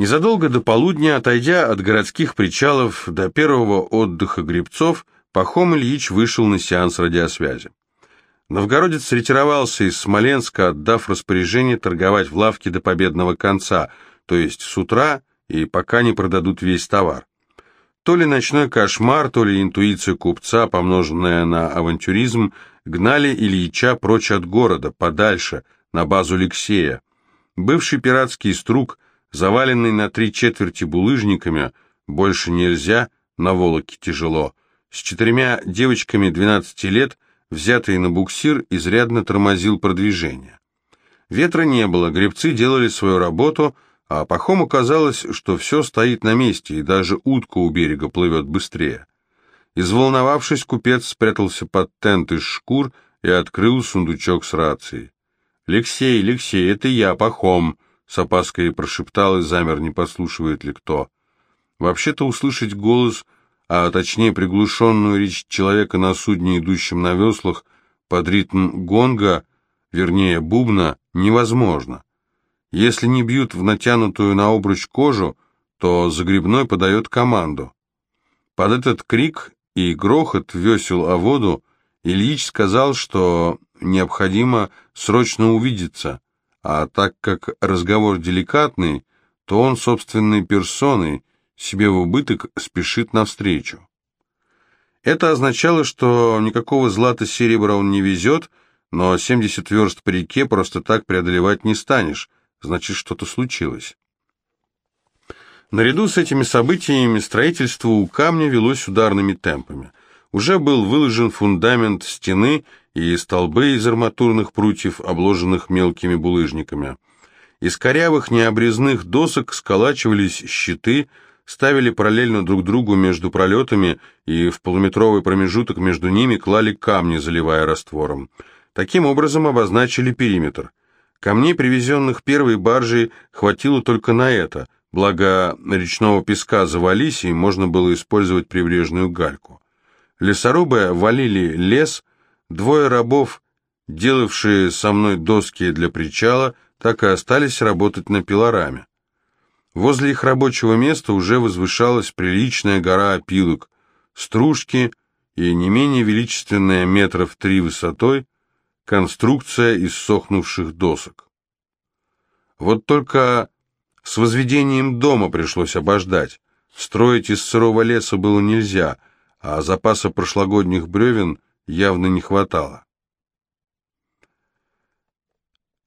Незадолго до полудня, отойдя от городских причалов до первого отдыха гребцов, Пахом Ильич вышел на сеанс радиосвязи. Новгородец ретировался из Смоленска, отдав распоряжение торговать в лавке до победного конца, то есть с утра и пока не продадут весь товар. То ли ночной кошмар, то ли интуиция купца, помноженная на авантюризм, гнали Ильича прочь от города, подальше, на базу Алексея. Бывший пиратский струк, заваленный на три четверти булыжниками, больше нельзя, на Волоке тяжело, с четырьмя девочками 12 лет, взятый на буксир, изрядно тормозил продвижение. Ветра не было, гребцы делали свою работу, а Пахому казалось, что все стоит на месте, и даже утка у берега плывет быстрее. Изволновавшись, купец спрятался под тент из шкур и открыл сундучок с рацией. «Алексей, Алексей, это я, Пахом!» — с опаской прошептал и замер, не послушивает ли кто. Вообще-то услышать голос — а точнее приглушенную речь человека на судне, идущем на веслах, под ритм гонга, вернее бубна, невозможно. Если не бьют в натянутую на обруч кожу, то загребной подает команду. Под этот крик и грохот весел о воду Ильич сказал, что необходимо срочно увидеться, а так как разговор деликатный, то он собственной персоной себе в убыток спешит навстречу. Это означало, что никакого злата-серебра он не везет, но 70 верст по реке просто так преодолевать не станешь, значит, что-то случилось. Наряду с этими событиями строительство у камня велось ударными темпами. Уже был выложен фундамент стены и столбы из арматурных прутьев, обложенных мелкими булыжниками. Из корявых необрезных досок сколачивались щиты, ставили параллельно друг другу между пролетами и в полуметровый промежуток между ними клали камни, заливая раствором. Таким образом обозначили периметр. Камней, привезенных первой баржей, хватило только на это, благо речного песка завались, и можно было использовать прибрежную гальку. Лесорубы валили лес, двое рабов, делавшие со мной доски для причала, так и остались работать на пилораме. Возле их рабочего места уже возвышалась приличная гора опилок, стружки и не менее величественная метров три высотой конструкция из сохнувших досок. Вот только с возведением дома пришлось обождать. Строить из сырого леса было нельзя, а запаса прошлогодних бревен явно не хватало.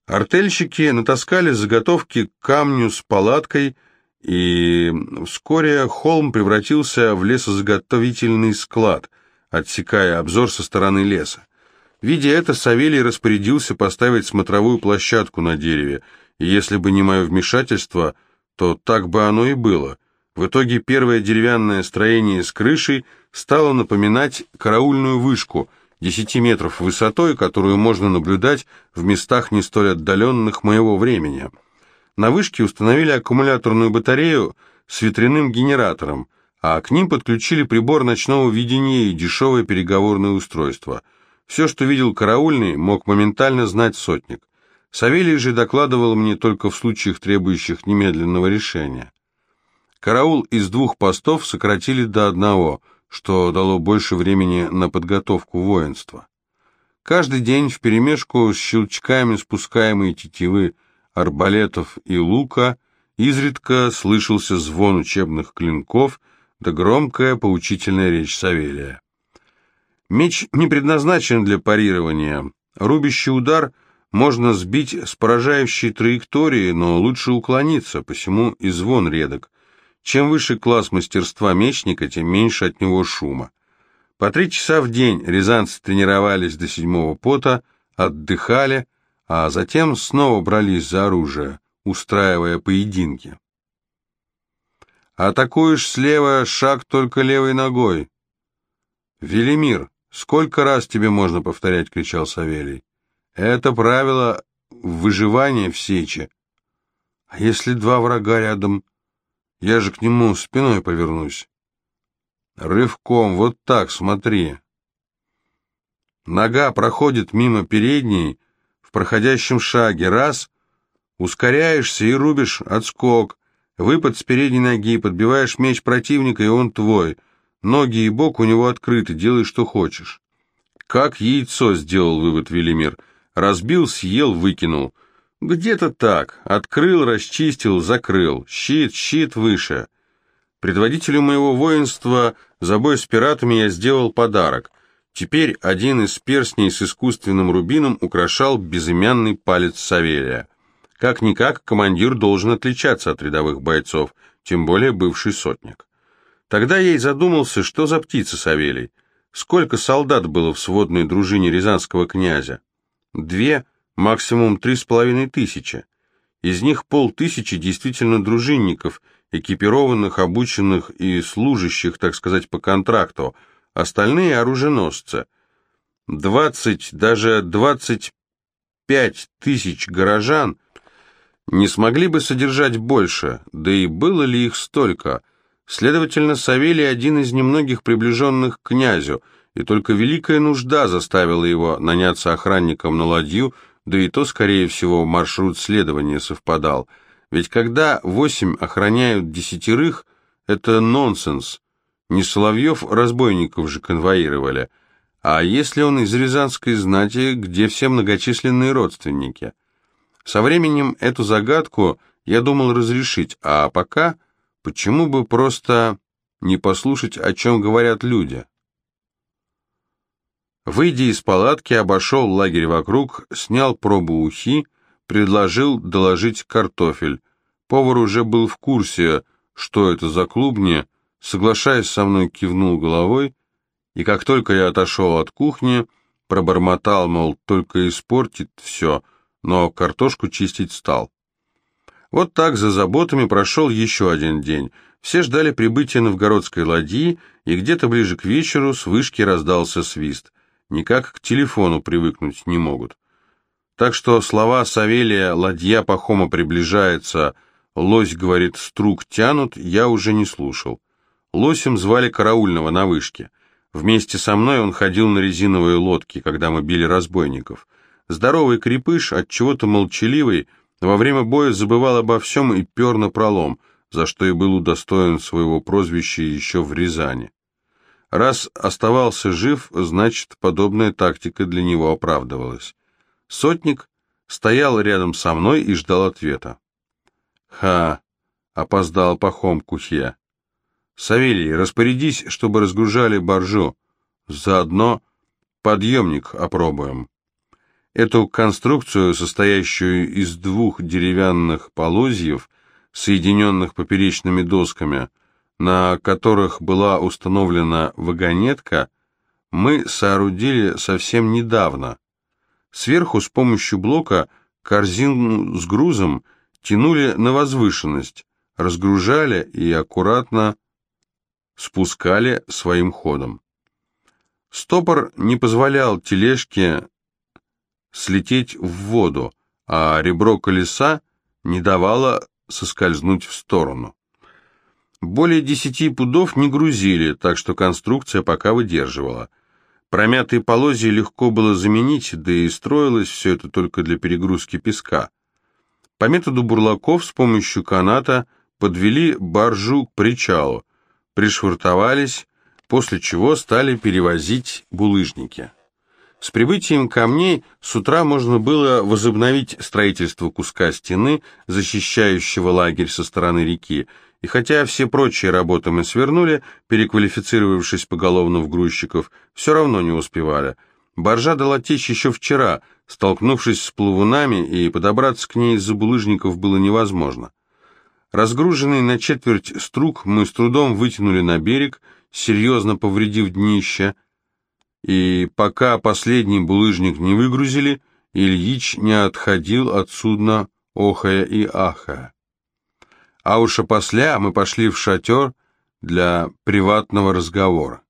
Артельщики натаскали заготовки к камню с палаткой, и вскоре холм превратился в лесозаготовительный склад, отсекая обзор со стороны леса. Видя это, Савелий распорядился поставить смотровую площадку на дереве, и если бы не мое вмешательство, то так бы оно и было. В итоге первое деревянное строение с крышей стало напоминать караульную вышку – 10 метров высотой, которую можно наблюдать в местах не столь отдаленных моего времени. На вышке установили аккумуляторную батарею с ветряным генератором, а к ним подключили прибор ночного видения и дешевое переговорное устройство. Все, что видел караульный, мог моментально знать сотник. Савелий же докладывал мне только в случаях, требующих немедленного решения. Караул из двух постов сократили до одного – что дало больше времени на подготовку воинства. Каждый день вперемешку с щелчками спускаемой тетивы арбалетов и лука изредка слышался звон учебных клинков да громкая поучительная речь Савелия. Меч не предназначен для парирования. Рубящий удар можно сбить с поражающей траектории, но лучше уклониться, посему и звон редок. Чем выше класс мастерства мечника, тем меньше от него шума. По три часа в день рязанцы тренировались до седьмого пота, отдыхали, а затем снова брались за оружие, устраивая поединки. «Атакуешь слева, шаг только левой ногой». «Велимир, сколько раз тебе можно повторять?» — кричал Савелий. «Это правило выживания в сече. А если два врага рядом?» Я же к нему спиной повернусь. Рывком, вот так, смотри. Нога проходит мимо передней в проходящем шаге. Раз, ускоряешься и рубишь отскок. Выпад с передней ноги, подбиваешь меч противника, и он твой. Ноги и бок у него открыты, делай, что хочешь. Как яйцо сделал вывод Велимир. Разбил, съел, выкинул. Где-то так. Открыл, расчистил, закрыл. Щит, щит выше. Предводителю моего воинства за бой с пиратами я сделал подарок. Теперь один из перстней с искусственным рубином украшал безымянный палец Савелия. Как-никак командир должен отличаться от рядовых бойцов, тем более бывший сотник. Тогда я и задумался, что за птица Савелий. Сколько солдат было в сводной дружине рязанского князя? Две, максимум три с половиной тысячи. Из них полтысячи действительно дружинников, экипированных, обученных и служащих, так сказать, по контракту, остальные оруженосцы. Двадцать, даже двадцать пять тысяч горожан не смогли бы содержать больше, да и было ли их столько. Следовательно, Савелий один из немногих приближенных к князю, и только великая нужда заставила его наняться охранником на ладью, да и то, скорее всего, маршрут следования совпадал. Ведь когда восемь охраняют десятерых, это нонсенс. Не Соловьев разбойников же конвоировали. А если он из Рязанской знати, где все многочисленные родственники – со временем эту загадку я думал разрешить, а пока почему бы просто не послушать, о чем говорят люди? Выйдя из палатки, обошел лагерь вокруг, снял пробу ухи, предложил доложить картофель. Повар уже был в курсе, что это за клубни, соглашаясь со мной, кивнул головой, и как только я отошел от кухни, пробормотал, мол, только испортит все — но картошку чистить стал. Вот так за заботами прошел еще один день. Все ждали прибытия новгородской ладьи, и где-то ближе к вечеру с вышки раздался свист. Никак к телефону привыкнуть не могут. Так что слова Савелия «ладья Пахома приближается», «лось, говорит, струк тянут» я уже не слушал. Лосем звали караульного на вышке. Вместе со мной он ходил на резиновые лодки, когда мы били разбойников. Здоровый крепыш, от чего то молчаливый, во время боя забывал обо всем и пер на пролом, за что и был удостоен своего прозвища еще в Рязани. Раз оставался жив, значит, подобная тактика для него оправдывалась. Сотник стоял рядом со мной и ждал ответа. «Ха!» — опоздал Пахом Кухья. «Савелий, распорядись, чтобы разгружали боржу. Заодно подъемник опробуем». Эту конструкцию, состоящую из двух деревянных полозьев, соединенных поперечными досками, на которых была установлена вагонетка, мы соорудили совсем недавно. Сверху с помощью блока корзину с грузом тянули на возвышенность, разгружали и аккуратно спускали своим ходом. Стопор не позволял тележке слететь в воду, а ребро колеса не давало соскользнуть в сторону. Более десяти пудов не грузили, так что конструкция пока выдерживала. Промятые полозья легко было заменить, да и строилось все это только для перегрузки песка. По методу бурлаков с помощью каната подвели баржу к причалу, пришвартовались, после чего стали перевозить булыжники. С прибытием камней с утра можно было возобновить строительство куска стены, защищающего лагерь со стороны реки, и хотя все прочие работы мы свернули, переквалифицировавшись поголовно в грузчиков, все равно не успевали. Боржа дала течь еще вчера, столкнувшись с плавунами, и подобраться к ней из-за булыжников было невозможно. Разгруженный на четверть струк мы с трудом вытянули на берег, серьезно повредив днище, и пока последний булыжник не выгрузили, Ильич не отходил от судна, охая и ахая. А уж опосля мы пошли в шатер для приватного разговора.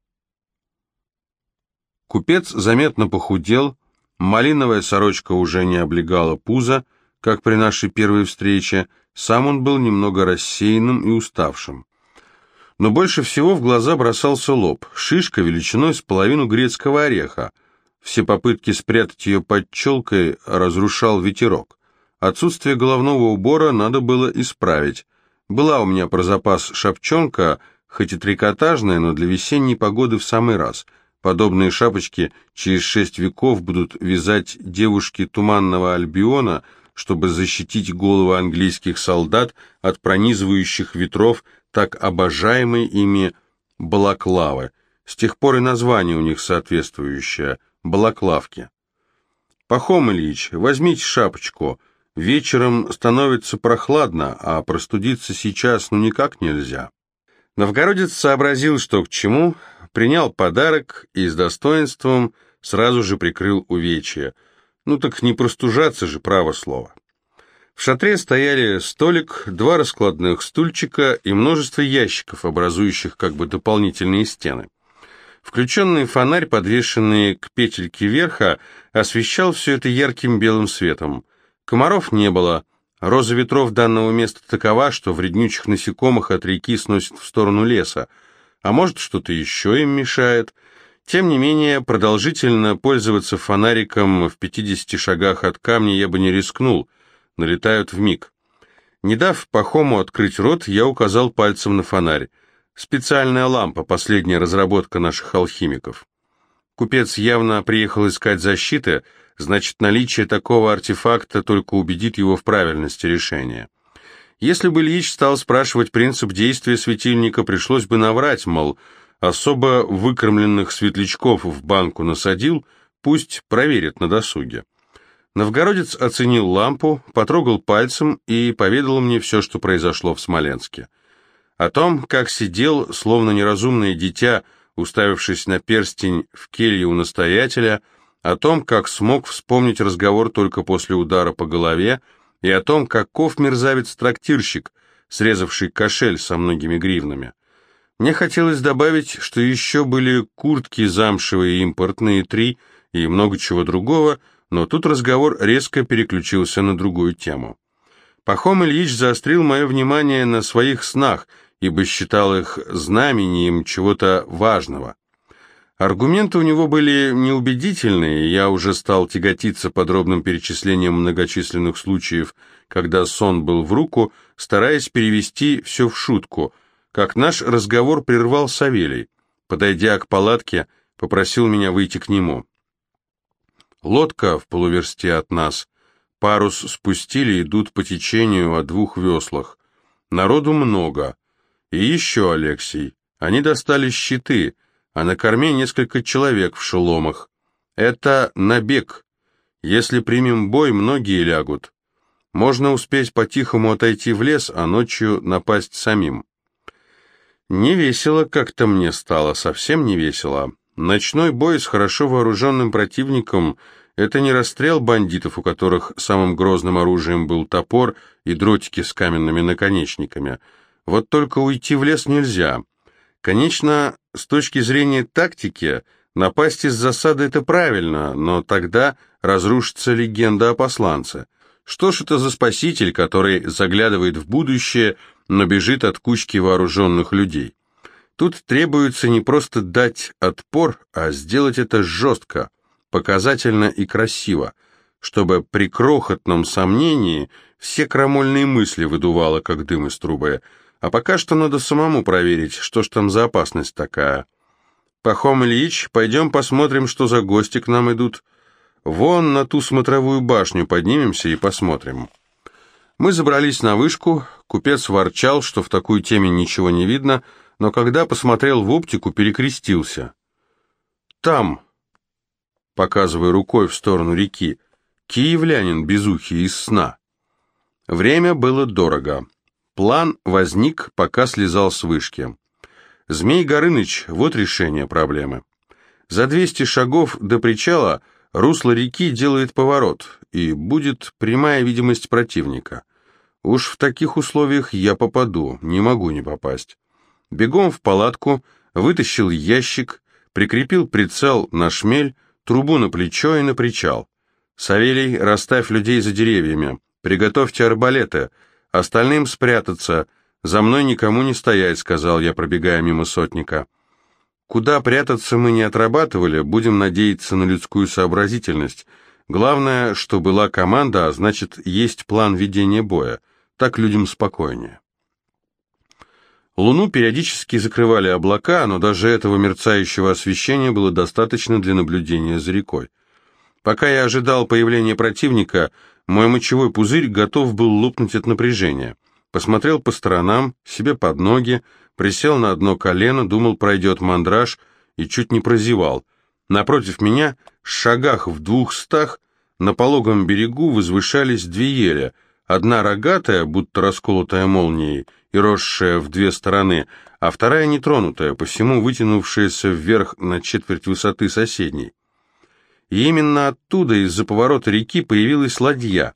Купец заметно похудел, малиновая сорочка уже не облегала пузо, как при нашей первой встрече, сам он был немного рассеянным и уставшим но больше всего в глаза бросался лоб, шишка величиной с половину грецкого ореха. Все попытки спрятать ее под челкой разрушал ветерок. Отсутствие головного убора надо было исправить. Была у меня про запас шапчонка, хоть и трикотажная, но для весенней погоды в самый раз. Подобные шапочки через шесть веков будут вязать девушки Туманного Альбиона, чтобы защитить головы английских солдат от пронизывающих ветров так обожаемой ими балаклавы. С тех пор и название у них соответствующее – балаклавки. Пахом Ильич, возьмите шапочку. Вечером становится прохладно, а простудиться сейчас ну никак нельзя. Новгородец сообразил, что к чему, принял подарок и с достоинством сразу же прикрыл увечья. Ну так не простужаться же, право слово. В шатре стояли столик, два раскладных стульчика и множество ящиков, образующих как бы дополнительные стены. Включенный фонарь, подвешенный к петельке верха, освещал все это ярким белым светом. Комаров не было. Роза ветров данного места такова, что вреднючих насекомых от реки сносит в сторону леса. А может, что-то еще им мешает. Тем не менее, продолжительно пользоваться фонариком в 50 шагах от камня я бы не рискнул. Налетают в миг. Не дав Пахому открыть рот, я указал пальцем на фонарь. Специальная лампа, последняя разработка наших алхимиков. Купец явно приехал искать защиты, значит, наличие такого артефакта только убедит его в правильности решения. Если бы Ильич стал спрашивать принцип действия светильника, пришлось бы наврать, мол, особо выкормленных светлячков в банку насадил, пусть проверит на досуге. Новгородец оценил лампу, потрогал пальцем и поведал мне все, что произошло в Смоленске о том, как сидел, словно неразумное дитя, уставившись на перстень в келье у настоятеля, о том, как смог вспомнить разговор только после удара по голове, и о том, каков мерзавец-трактирщик, срезавший кошель со многими гривнами. Мне хотелось добавить, что еще были куртки замшевые импортные три и много чего другого, но тут разговор резко переключился на другую тему. Пахом Ильич заострил мое внимание на своих снах – ибо считал их знамением чего-то важного. Аргументы у него были неубедительные, я уже стал тяготиться подробным перечислением многочисленных случаев, когда сон был в руку, стараясь перевести все в шутку, как наш разговор прервал Савелий. Подойдя к палатке, попросил меня выйти к нему. Лодка в полуверсте от нас. Парус спустили, идут по течению о двух веслах. Народу много. И еще, Алексей, они достали щиты, а на корме несколько человек в шеломах. Это набег. Если примем бой, многие лягут. Можно успеть по-тихому отойти в лес, а ночью напасть самим. Не весело как-то мне стало, совсем не весело. Ночной бой с хорошо вооруженным противником — это не расстрел бандитов, у которых самым грозным оружием был топор и дротики с каменными наконечниками — вот только уйти в лес нельзя. Конечно, с точки зрения тактики, напасть из засады это правильно, но тогда разрушится легенда о посланце. Что ж это за спаситель, который заглядывает в будущее, но бежит от кучки вооруженных людей? Тут требуется не просто дать отпор, а сделать это жестко, показательно и красиво, чтобы при крохотном сомнении все крамольные мысли выдувало, как дым из трубы, а пока что надо самому проверить, что ж там за опасность такая. Пахом Ильич, пойдем посмотрим, что за гости к нам идут. Вон на ту смотровую башню поднимемся и посмотрим. Мы забрались на вышку, купец ворчал, что в такую теме ничего не видно, но когда посмотрел в оптику, перекрестился. «Там», показывая рукой в сторону реки, киевлянин безухий из сна. Время было дорого. План возник, пока слезал с вышки. Змей Горыныч, вот решение проблемы. За 200 шагов до причала русло реки делает поворот, и будет прямая видимость противника. Уж в таких условиях я попаду, не могу не попасть. Бегом в палатку, вытащил ящик, прикрепил прицел на шмель, трубу на плечо и на причал. «Савелий, расставь людей за деревьями, приготовьте арбалеты», Остальным спрятаться. За мной никому не стоять, сказал я, пробегая мимо сотника. Куда прятаться мы не отрабатывали, будем надеяться на людскую сообразительность. Главное, что была команда, а значит, есть план ведения боя. Так людям спокойнее. Луну периодически закрывали облака, но даже этого мерцающего освещения было достаточно для наблюдения за рекой. Пока я ожидал появления противника, мой мочевой пузырь готов был лопнуть от напряжения. Посмотрел по сторонам, себе под ноги, присел на одно колено, думал, пройдет мандраж, и чуть не прозевал. Напротив меня, в шагах в двухстах, на пологом берегу возвышались две ели, одна рогатая, будто расколотая молнией, и росшая в две стороны, а вторая нетронутая, по всему вытянувшаяся вверх на четверть высоты соседней. И именно оттуда, из-за поворота реки, появилась ладья.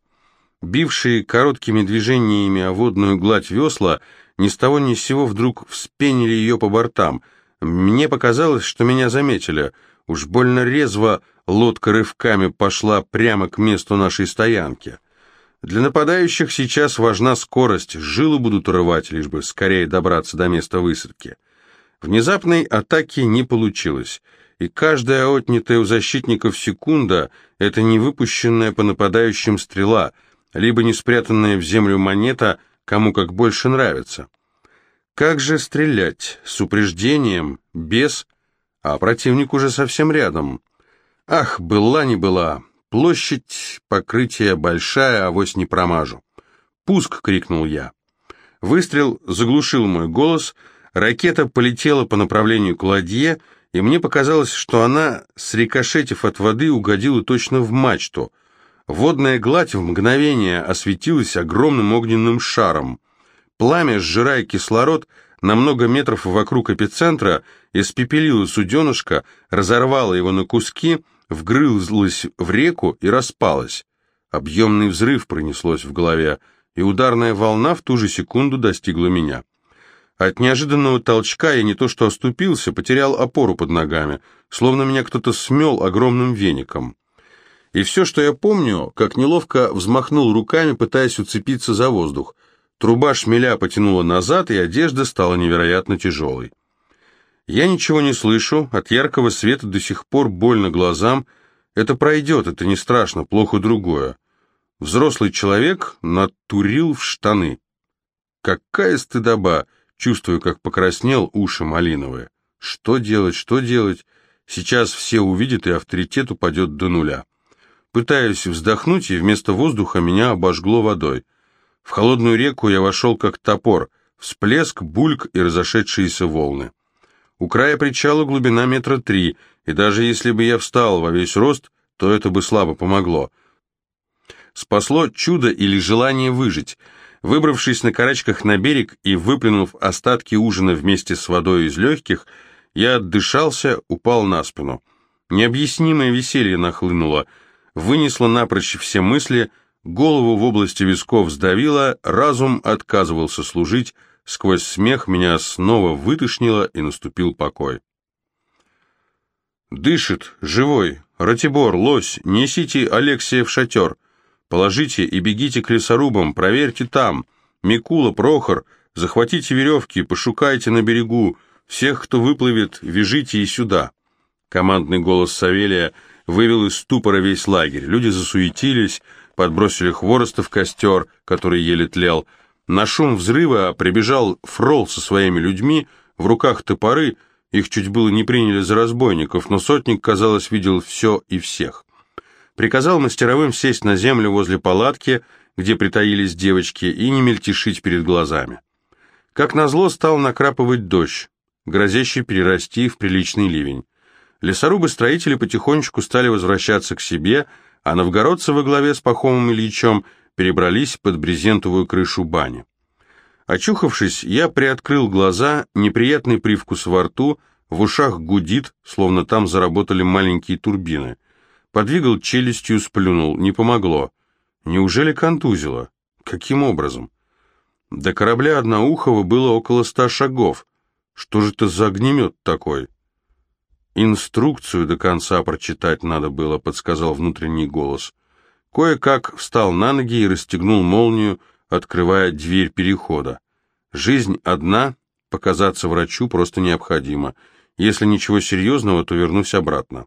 Бившие короткими движениями о водную гладь весла ни с того ни с сего вдруг вспенили ее по бортам. Мне показалось, что меня заметили. Уж больно резво лодка рывками пошла прямо к месту нашей стоянки. Для нападающих сейчас важна скорость, жилы будут рвать, лишь бы скорее добраться до места высадки. Внезапной атаки не получилось, и каждая отнятая у защитников секунда — это не выпущенная по нападающим стрела, либо не спрятанная в землю монета, кому как больше нравится. Как же стрелять? С упреждением? Без? А противник уже совсем рядом. Ах, была не была. Площадь покрытия большая, авось не промажу. «Пуск!» — крикнул я. Выстрел заглушил мой голос, ракета полетела по направлению к ладье, и мне показалось, что она, срикошетив от воды, угодила точно в мачту. Водная гладь в мгновение осветилась огромным огненным шаром. Пламя, сжирая кислород, на много метров вокруг эпицентра, испепелило суденышко, разорвало его на куски — вгрызлась в реку и распалась. Объемный взрыв пронеслось в голове, и ударная волна в ту же секунду достигла меня. От неожиданного толчка я не то что оступился, потерял опору под ногами, словно меня кто-то смел огромным веником. И все, что я помню, как неловко взмахнул руками, пытаясь уцепиться за воздух. Труба шмеля потянула назад, и одежда стала невероятно тяжелой. Я ничего не слышу, от яркого света до сих пор больно глазам. Это пройдет, это не страшно, плохо другое. Взрослый человек натурил в штаны. Какая стыдоба! Чувствую, как покраснел уши малиновые. Что делать, что делать? Сейчас все увидят, и авторитет упадет до нуля. Пытаюсь вздохнуть, и вместо воздуха меня обожгло водой. В холодную реку я вошел как топор, всплеск, бульк и разошедшиеся волны. У края причала глубина метра три, и даже если бы я встал во весь рост, то это бы слабо помогло. Спасло чудо или желание выжить. Выбравшись на карачках на берег и выплюнув остатки ужина вместе с водой из легких, я отдышался, упал на спину. Необъяснимое веселье нахлынуло, вынесло напрочь все мысли, голову в области висков сдавило, разум отказывался служить, Сквозь смех меня снова вытошнило, и наступил покой. «Дышит, живой! Ратибор, лось, несите Алексея в шатер! Положите и бегите к лесорубам, проверьте там! Микула, Прохор, захватите веревки, пошукайте на берегу! Всех, кто выплывет, вяжите и сюда!» Командный голос Савелия вывел из ступора весь лагерь. Люди засуетились, подбросили хвороста в костер, который еле тлел, на шум взрыва прибежал Фрол со своими людьми, в руках топоры, их чуть было не приняли за разбойников, но сотник, казалось, видел все и всех. Приказал мастеровым сесть на землю возле палатки, где притаились девочки, и не мельтешить перед глазами. Как назло стал накрапывать дождь, грозящий перерасти в приличный ливень. Лесорубы-строители потихонечку стали возвращаться к себе, а новгородцы во главе с Пахомом Ильичем перебрались под брезентовую крышу бани. Очухавшись, я приоткрыл глаза, неприятный привкус во рту, в ушах гудит, словно там заработали маленькие турбины. Подвигал челюстью, сплюнул, не помогло. Неужели контузило? Каким образом? До корабля Одноухова было около ста шагов. Что же это за огнемет такой? Инструкцию до конца прочитать надо было, подсказал внутренний голос. Кое-как встал на ноги и расстегнул молнию, открывая дверь перехода. Жизнь одна, показаться врачу просто необходимо. Если ничего серьезного, то вернусь обратно.